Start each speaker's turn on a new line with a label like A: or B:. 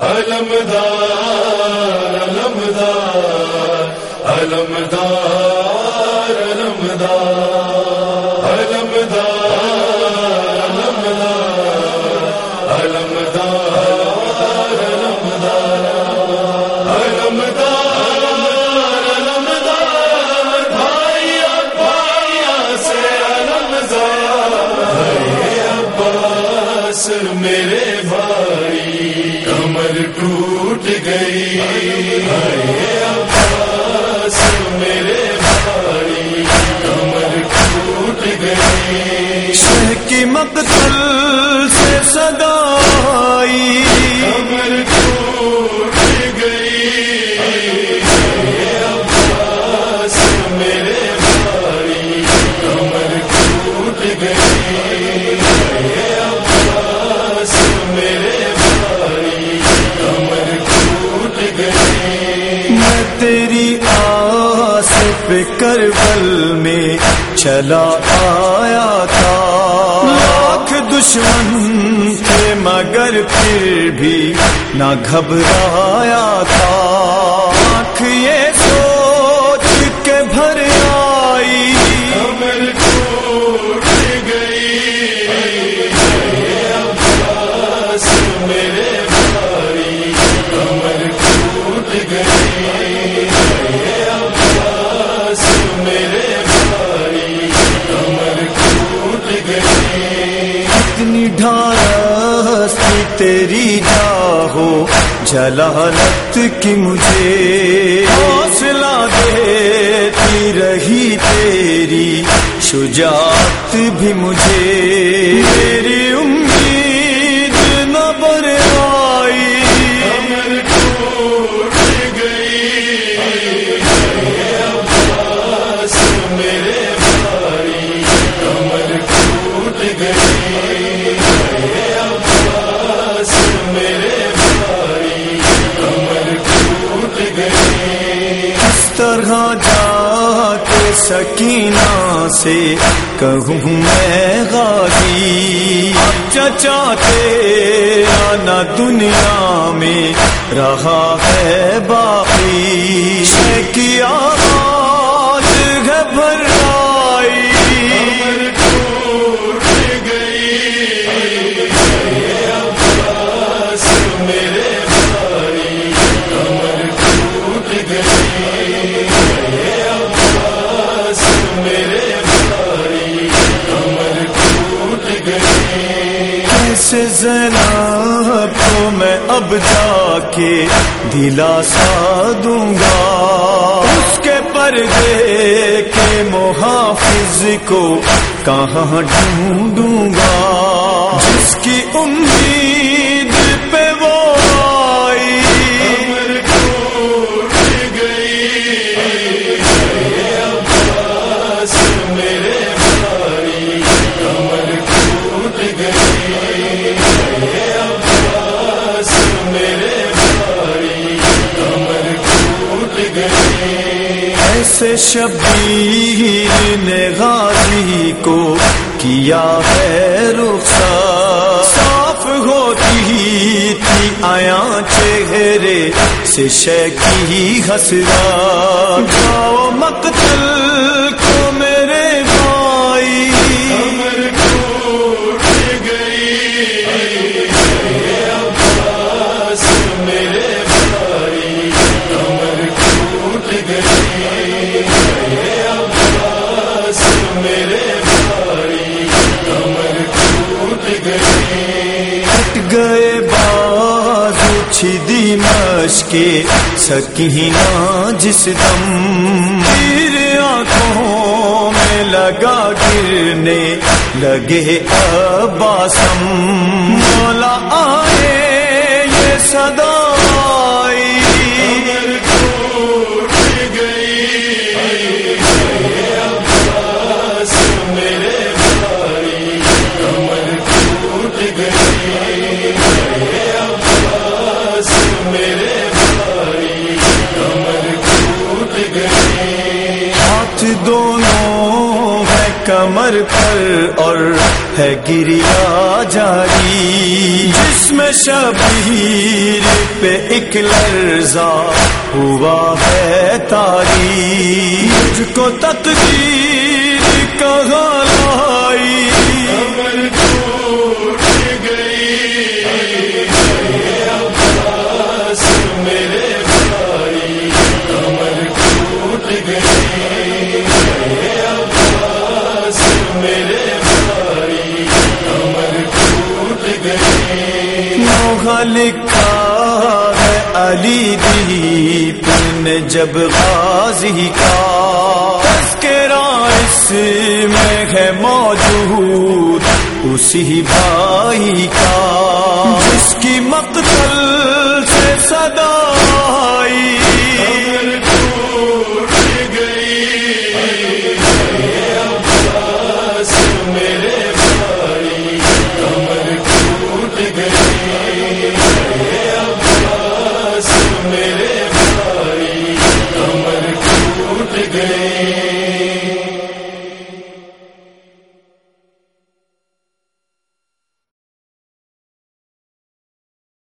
A: المدار
B: المدار المدار المدار to کربل میں چلا آیا تھا۔ لاکھ دشمن تھے مگر پھر بھی نہ گھبرایا تھا۔ تیری جلالت کی مجھے حوصلہ دیتی رہی تیری شجاعت بھی مجھے طرح جا کے سکینہ سے کہوں میں غازی۔ چچا تیرا نہ دنیا میں رہا ہے باقی۔
A: کیا
B: کیسے زینب کو میں اب جا کے دلاسا دوں گا۔ اس کے پردے کے محافظ کو کہاں ڈھونڈوں گا؟ جس کی امید پہ وہ آئی۔
A: گئی
B: سے شبیر نے غازی کو کیا ہے رخصار صاف ہوتی تھی آیا چہرے سے شے کی ہسرا جاؤ مکت سکینہ جس دم میرے آنکھوں میں لگا گرنے لگے اباسم مولا آئے
A: کمر
B: پر اور ہے گریا جاری۔ جس میں شبیر پہ ایک لرزا ہوا ہے تاری۔ مجھ کو تقدیر لوہا لکھا ہے علی دیپ نے جب غازی کا۔ تذکرہ اس میں ہے موجود اسی بھائی کا۔